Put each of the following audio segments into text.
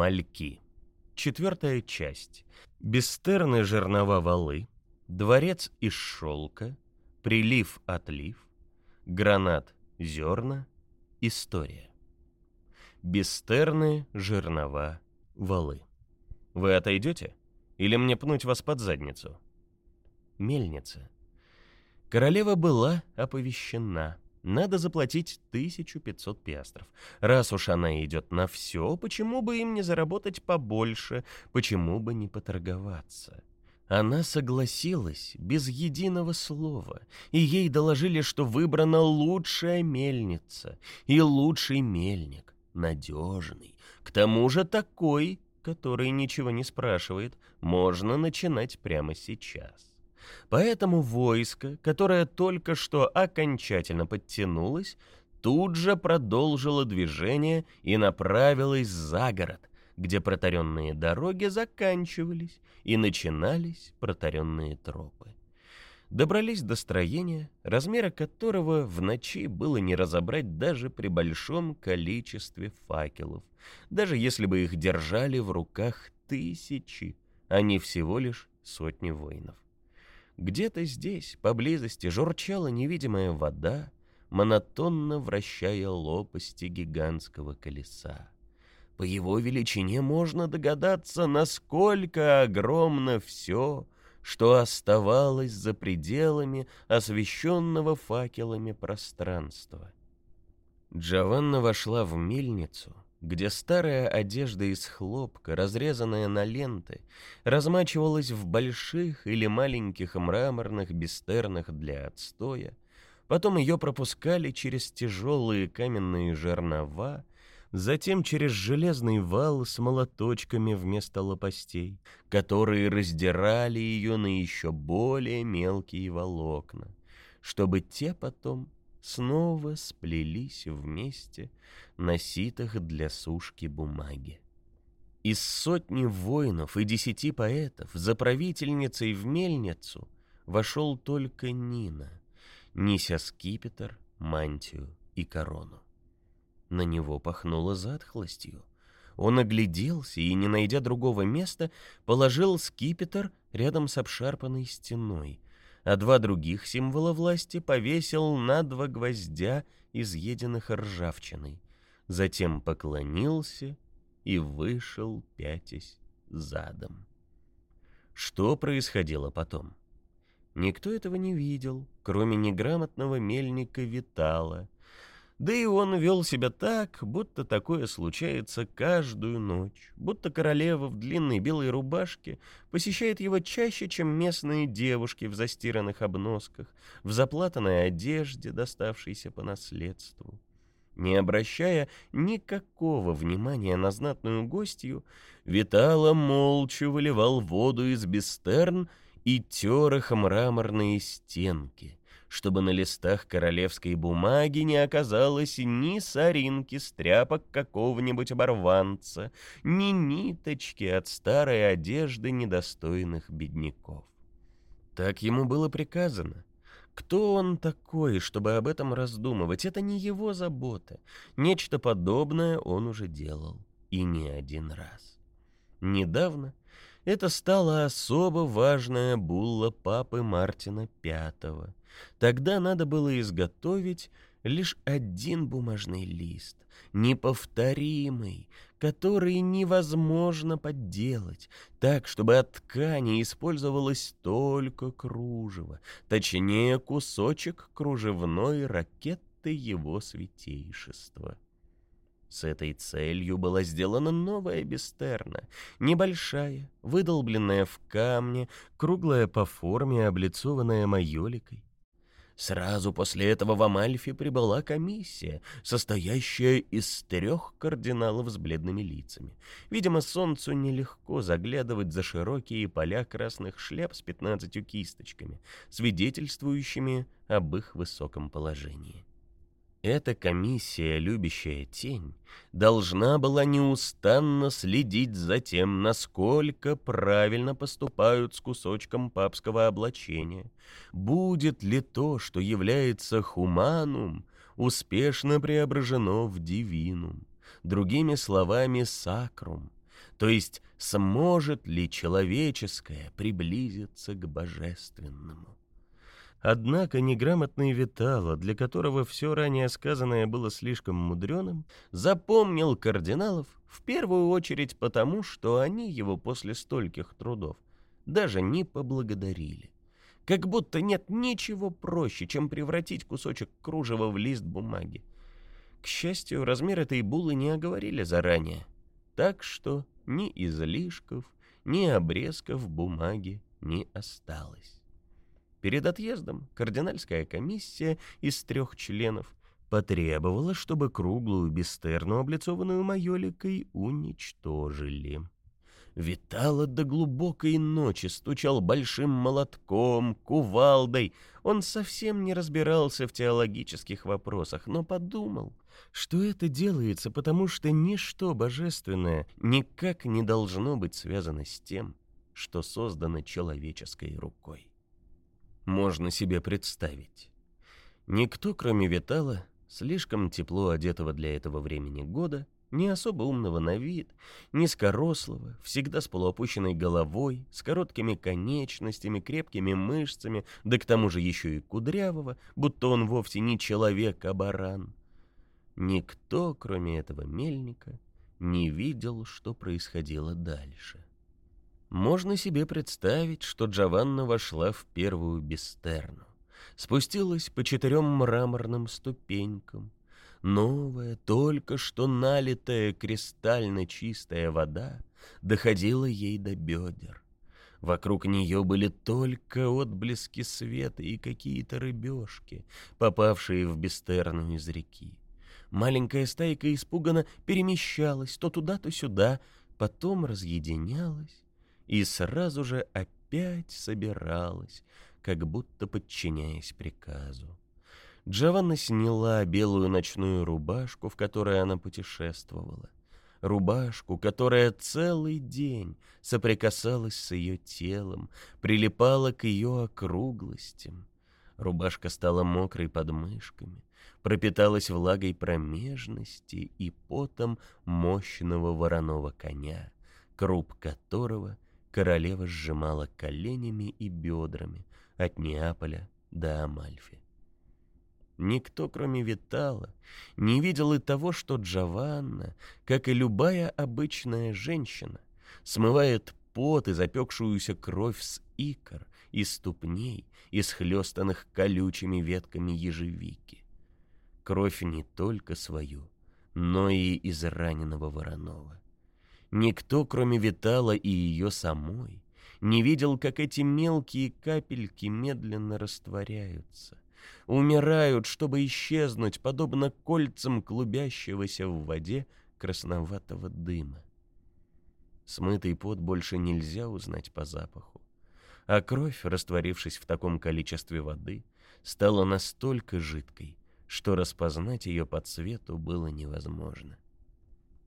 Мальки. Четвертая часть. Бестерны жернова валы, дворец из шелка, прилив-отлив, гранат зерна, история. Бестерны жернова валы. Вы отойдете? Или мне пнуть вас под задницу? Мельница. Королева была оповещена. Надо заплатить 1500 пиастров. Раз уж она идет на все, почему бы им не заработать побольше, почему бы не поторговаться? Она согласилась без единого слова, и ей доложили, что выбрана лучшая мельница и лучший мельник, надежный, к тому же такой, который ничего не спрашивает, можно начинать прямо сейчас. Поэтому войско, которое только что окончательно подтянулось, тут же продолжило движение и направилось за город, где протаренные дороги заканчивались и начинались протаренные тропы. Добрались до строения, размера которого в ночи было не разобрать даже при большом количестве факелов, даже если бы их держали в руках тысячи, а не всего лишь сотни воинов. Где-то здесь, поблизости, журчала невидимая вода, монотонно вращая лопасти гигантского колеса. По его величине можно догадаться, насколько огромно все, что оставалось за пределами освещенного факелами пространства. Джованна вошла в мельницу — где старая одежда из хлопка, разрезанная на ленты, размачивалась в больших или маленьких мраморных бестернах для отстоя, потом ее пропускали через тяжелые каменные жернова, затем через железный вал с молоточками вместо лопастей, которые раздирали ее на еще более мелкие волокна, чтобы те потом снова сплелись вместе на ситах для сушки бумаги. Из сотни воинов и десяти поэтов за правительницей в мельницу вошел только Нина, неся скипетр, мантию и корону. На него пахнуло затхлостью. Он огляделся и, не найдя другого места, положил скипетр рядом с обшарпанной стеной, а два других символа власти повесил на два гвоздя, изъеденных ржавчиной. Затем поклонился и вышел, пятясь задом. Что происходило потом? Никто этого не видел, кроме неграмотного мельника Витала — да и он вел себя так, будто такое случается каждую ночь, будто королева в длинной белой рубашке посещает его чаще, чем местные девушки в застиранных обносках, в заплатанной одежде, доставшейся по наследству. Не обращая никакого внимания на знатную гостью, Витала молча выливал воду из бестерн и тер их мраморные стенки — чтобы на листах королевской бумаги не оказалось ни соринки с тряпок какого-нибудь оборванца, ни ниточки от старой одежды недостойных бедняков. Так ему было приказано. Кто он такой, чтобы об этом раздумывать? Это не его забота. Нечто подобное он уже делал. И не один раз. Недавно это стала особо важная булла папы Мартина V. Тогда надо было изготовить лишь один бумажный лист, неповторимый, который невозможно подделать, так, чтобы от ткани использовалось только кружево, точнее кусочек кружевной ракеты его святейшества. С этой целью была сделана новая бестерна, небольшая, выдолбленная в камне, круглая по форме, облицованная майоликой. Сразу после этого в Амальфи прибыла комиссия, состоящая из трех кардиналов с бледными лицами. Видимо, солнцу нелегко заглядывать за широкие поля красных шляп с пятнадцатью кисточками, свидетельствующими об их высоком положении. Эта комиссия, любящая тень, должна была неустанно следить за тем, насколько правильно поступают с кусочком папского облачения. Будет ли то, что является хуманум, успешно преображено в дивинум, другими словами, сакрум, То есть, сможет ли человеческое приблизиться к божественному? Однако неграмотный Витала, для которого все ранее сказанное было слишком мудреным, запомнил кардиналов в первую очередь потому, что они его после стольких трудов даже не поблагодарили. Как будто нет ничего проще, чем превратить кусочек кружева в лист бумаги. К счастью, размер этой булы не оговорили заранее, так что ни излишков, ни обрезков бумаги не осталось. Перед отъездом кардинальская комиссия из трех членов потребовала, чтобы круглую бестерну, облицованную майоликой, уничтожили. Витало до глубокой ночи, стучал большим молотком, кувалдой. Он совсем не разбирался в теологических вопросах, но подумал, что это делается, потому что ничто божественное никак не должно быть связано с тем, что создано человеческой рукой. Можно себе представить. Никто, кроме Витала, слишком тепло одетого для этого времени года, не особо умного на вид, низкорослого, всегда с полуопущенной головой, с короткими конечностями, крепкими мышцами, да к тому же еще и кудрявого, будто он вовсе не человек, а баран. Никто, кроме этого мельника, не видел, что происходило дальше. Можно себе представить, что Джованна вошла в первую бестерну, спустилась по четырем мраморным ступенькам, Новая, только что налитая кристально чистая вода доходила ей до бедер. Вокруг нее были только отблески света и какие-то рыбешки, попавшие в бестерну из реки. Маленькая стайка испуганно перемещалась то туда, то сюда, потом разъединялась и сразу же опять собиралась, как будто подчиняясь приказу. Джованна сняла белую ночную рубашку, в которой она путешествовала. Рубашку, которая целый день соприкасалась с ее телом, прилипала к ее округлостям. Рубашка стала мокрой под мышками, пропиталась влагой промежности и потом мощного вороного коня, круп которого королева сжимала коленями и бедрами от Неаполя до Амальфи. Никто, кроме Витала, не видел и того, что Джованна, как и любая обычная женщина, смывает пот и запекшуюся кровь с икр, из ступней, исхлестанных колючими ветками ежевики. Кровь не только свою, но и из раненого Воронова. Никто, кроме Витала и ее самой, не видел, как эти мелкие капельки медленно растворяются — умирают, чтобы исчезнуть, подобно кольцам клубящегося в воде красноватого дыма. Смытый пот больше нельзя узнать по запаху, а кровь, растворившись в таком количестве воды, стала настолько жидкой, что распознать ее по цвету было невозможно.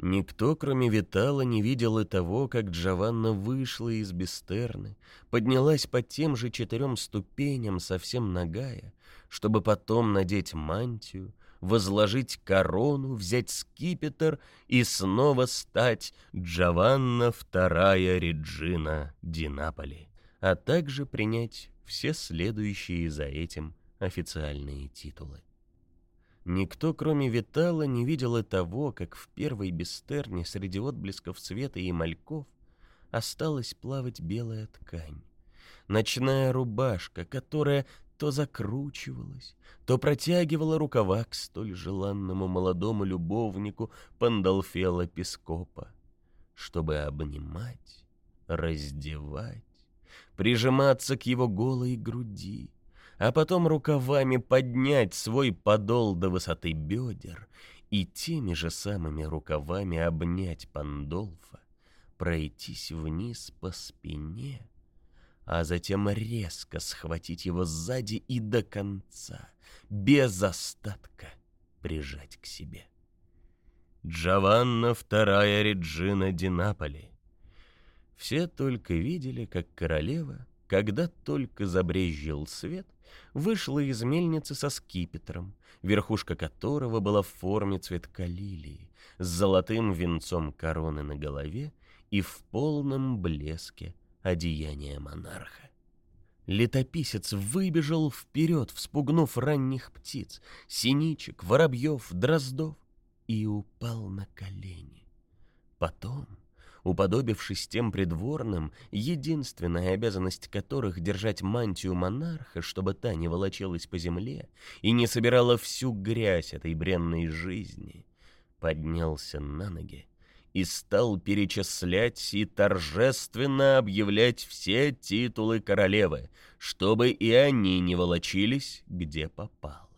Никто, кроме Витала, не видел и того, как Джованна вышла из Бестерны, поднялась по тем же четырем ступеням, совсем нагая, чтобы потом надеть мантию, возложить корону, взять скипетр и снова стать Джованна II Реджина Динаполи, а также принять все следующие за этим официальные титулы. Никто, кроме Витала, не видел и того, как в первой бестерне среди отблесков света и мальков осталась плавать белая ткань. Ночная рубашка, которая то закручивалась, то протягивала рукава к столь желанному молодому любовнику Пандалфела Пескопа, чтобы обнимать, раздевать, прижиматься к его голой груди, а потом рукавами поднять свой подол до высоты бедер и теми же самыми рукавами обнять Пандолфа, пройтись вниз по спине, а затем резко схватить его сзади и до конца, без остатка, прижать к себе. Джованна вторая Реджина Динаполи. Все только видели, как королева, когда только забрезжил свет — вышла из мельницы со скипетром, верхушка которого была в форме цветка лилии, с золотым венцом короны на голове и в полном блеске одеяния монарха. Летописец выбежал вперед, вспугнув ранних птиц, синичек, воробьев, дроздов, и упал на колени. Потом, уподобившись тем придворным, единственная обязанность которых держать мантию монарха, чтобы та не волочилась по земле и не собирала всю грязь этой бренной жизни, поднялся на ноги и стал перечислять и торжественно объявлять все титулы королевы, чтобы и они не волочились, где попало.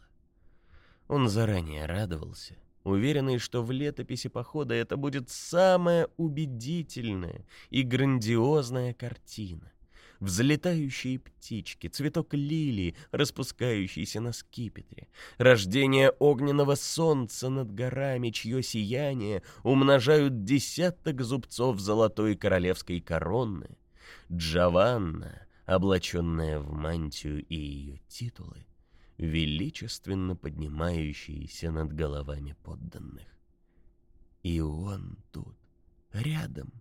Он заранее радовался, уверенный, что в летописи похода это будет самая убедительная и грандиозная картина. Взлетающие птички, цветок лилии, распускающийся на скипетре, рождение огненного солнца над горами, чье сияние умножают десяток зубцов золотой королевской короны, Джованна, облаченная в мантию и ее титулы, величественно поднимающиеся над головами подданных. И он тут, рядом,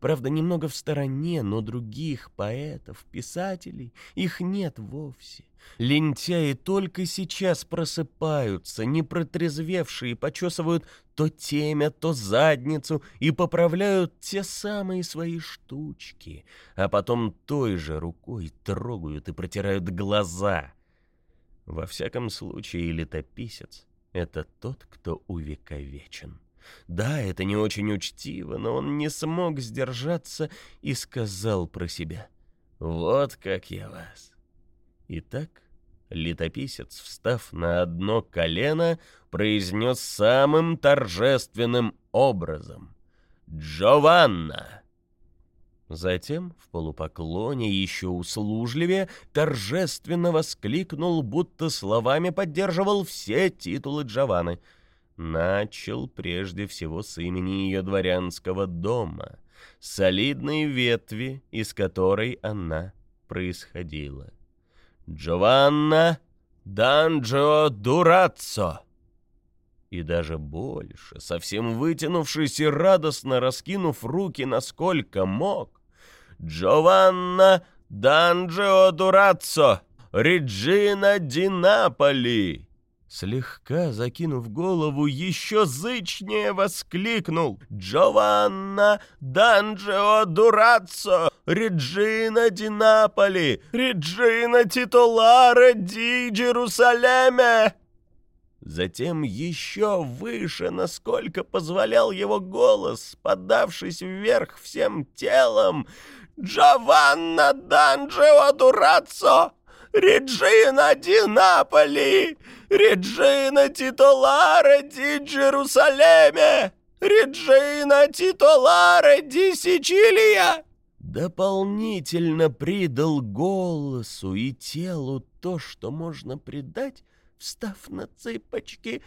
Правда, немного в стороне, но других поэтов, писателей, их нет вовсе. Лентяи только сейчас просыпаются, не протрезвевшие, почесывают то темя, то задницу и поправляют те самые свои штучки, а потом той же рукой трогают и протирают глаза. Во всяком случае, летописец — это тот, кто увековечен. Да, это не очень учтиво, но он не смог сдержаться и сказал про себя. «Вот как я вас». Итак, летописец, встав на одно колено, произнес самым торжественным образом «Джованна». Затем, в полупоклоне еще услужливее, торжественно воскликнул, будто словами поддерживал все титулы Джованны — Начал прежде всего с имени ее дворянского дома, солидной ветви, из которой она происходила. Джованна Данджо Дураццо. И даже больше, совсем вытянувшись и радостно раскинув руки насколько мог, Джованна Данджо Дураццо, Реджина Динаполи. Слегка закинув голову, еще зычнее воскликнул «Джованна Данджио Дураццо! Реджина Ди Наполи! Реджина Титуларе Ди Джерусалеме!» Затем еще выше, насколько позволял его голос, подавшись вверх всем телом «Джованна Данджио Дураццо! Реджина Ди Наполи! Реджина Титоларе Ди Джерусалеме! Реджина Титоларе Ди Сичилия!» Дополнительно придал голосу и телу то, что можно придать, встав на цыпочки.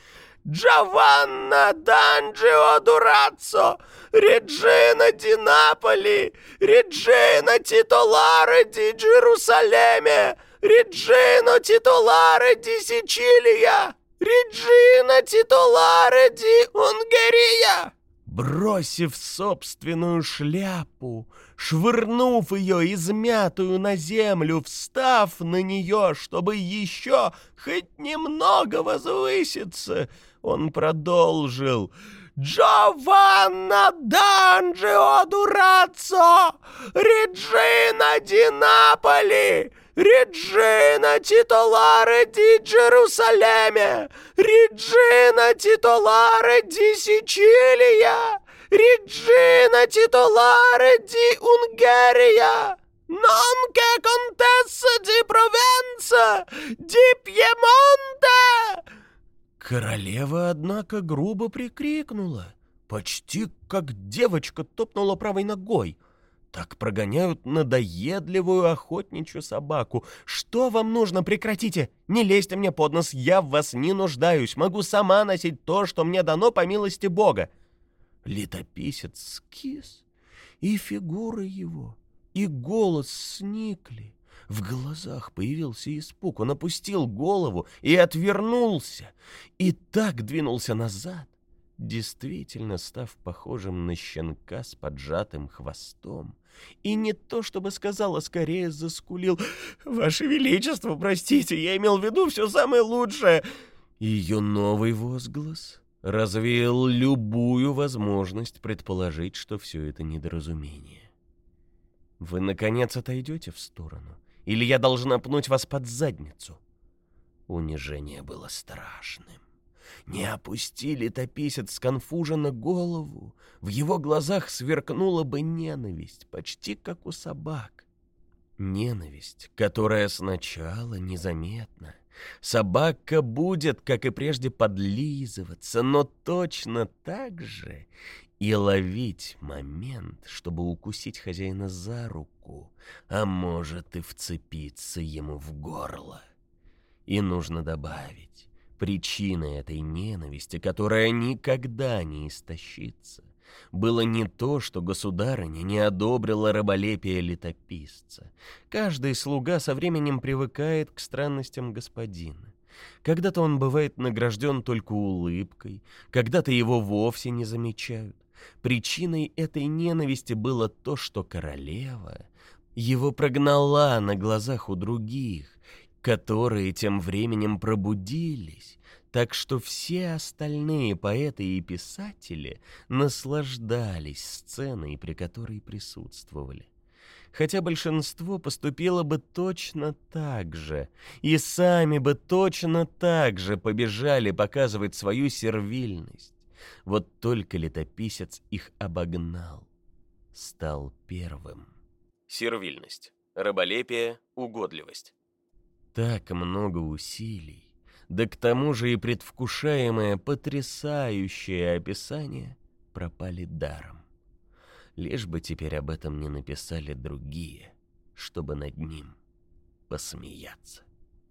«Джованна Данджио Дураццо! Реджина Ди Наполи! Реджина Титоларе Ди Джерусалеме! Реджино титуларе ди Сичилия! Реджина титуларе ди Унгерия!» Бросив собственную шляпу, швырнув ее измятую на землю, встав на нее, чтобы еще хоть немного возвыситься, он продолжил «Джованна Данджио Дураццо! Реджина Ди Наполи! Реджина титоларе ди Джерусалеме! Реджина титоларе ди Сичилия! Реджина титоларе ди Унгерия! Нонке контесса ди Провенца! Ди Пьемонте!» Королева, однако, грубо прикрикнула, почти как девочка топнула правой ногой — так прогоняют надоедливую охотничью собаку. Что вам нужно? Прекратите! Не лезьте мне под нос, я в вас не нуждаюсь. Могу сама носить то, что мне дано по милости Бога. Летописец скис, и фигура его, и голос сникли. В глазах появился испуг. Он опустил голову и отвернулся. И так двинулся назад, действительно став похожим на щенка с поджатым хвостом. И не то чтобы сказал, а скорее заскулил. «Ваше Величество, простите, я имел в виду все самое лучшее!» Ее новый возглас развеял любую возможность предположить, что все это недоразумение. «Вы, наконец, отойдете в сторону? Или я должна пнуть вас под задницу?» Унижение было страшным. Не опустили тописец сконфуженно голову, в его глазах сверкнула бы ненависть, почти как у собак. Ненависть, которая сначала незаметна. Собака будет, как и прежде, подлизываться, но точно так же и ловить момент, чтобы укусить хозяина за руку, а может и вцепиться ему в горло. И нужно добавить, причиной этой ненависти, которая никогда не истощится, было не то, что государыня не одобрила раболепие летописца. Каждый слуга со временем привыкает к странностям господина. Когда-то он бывает награжден только улыбкой, когда-то его вовсе не замечают. Причиной этой ненависти было то, что королева его прогнала на глазах у других, которые тем временем пробудились, так что все остальные поэты и писатели наслаждались сценой, при которой присутствовали. Хотя большинство поступило бы точно так же, и сами бы точно так же побежали показывать свою сервильность. Вот только летописец их обогнал, стал первым. Сервильность, раболепие, угодливость. Так много усилий, да к тому же и предвкушаемое потрясающее описание пропали даром. Лишь бы теперь об этом не написали другие, чтобы над ним посмеяться.